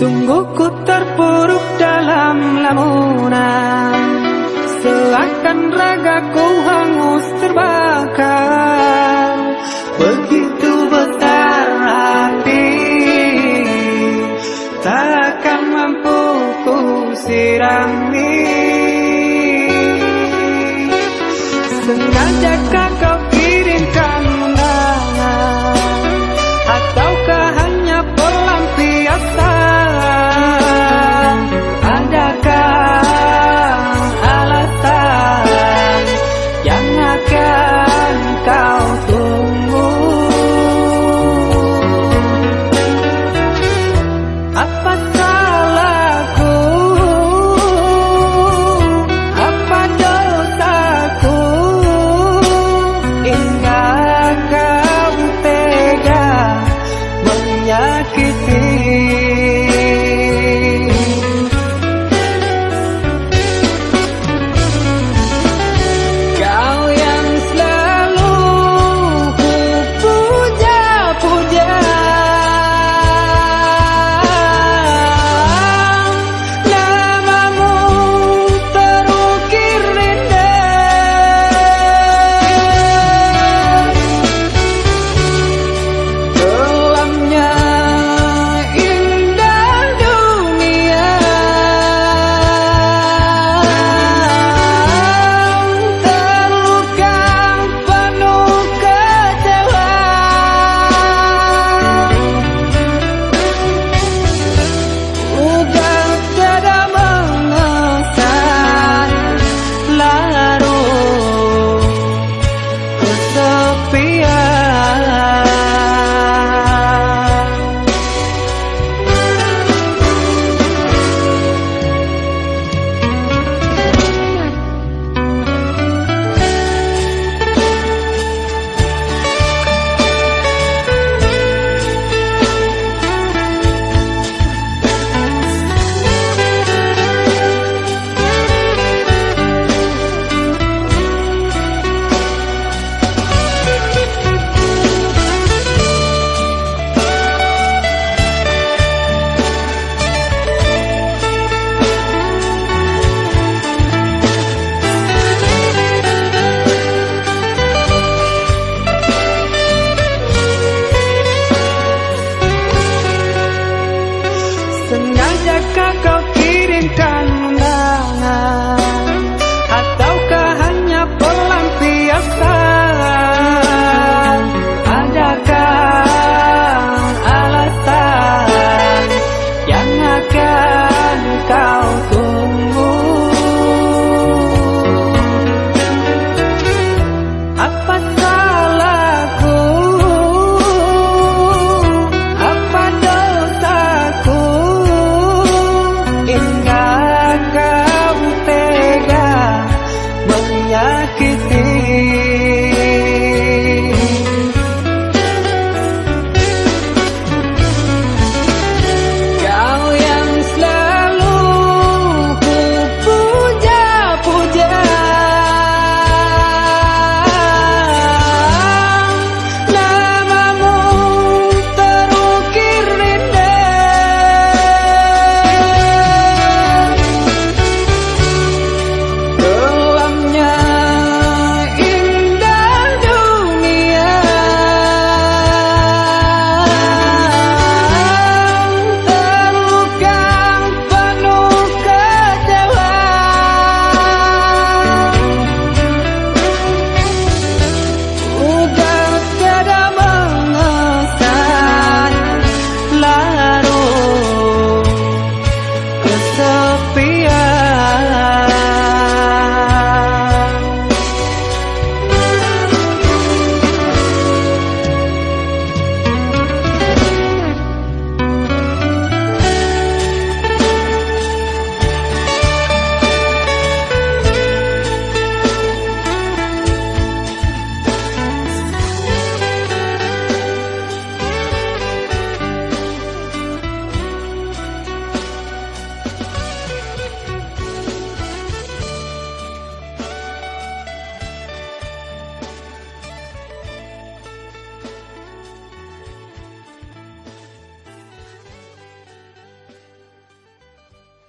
Sungguh ku terpuruk dalam lamunan. Seakan ragaku hangus terbakar. Begitu besar hati Takkan mampu ku sirami. Sengaja kau pilih